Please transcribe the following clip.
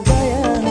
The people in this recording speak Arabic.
بيان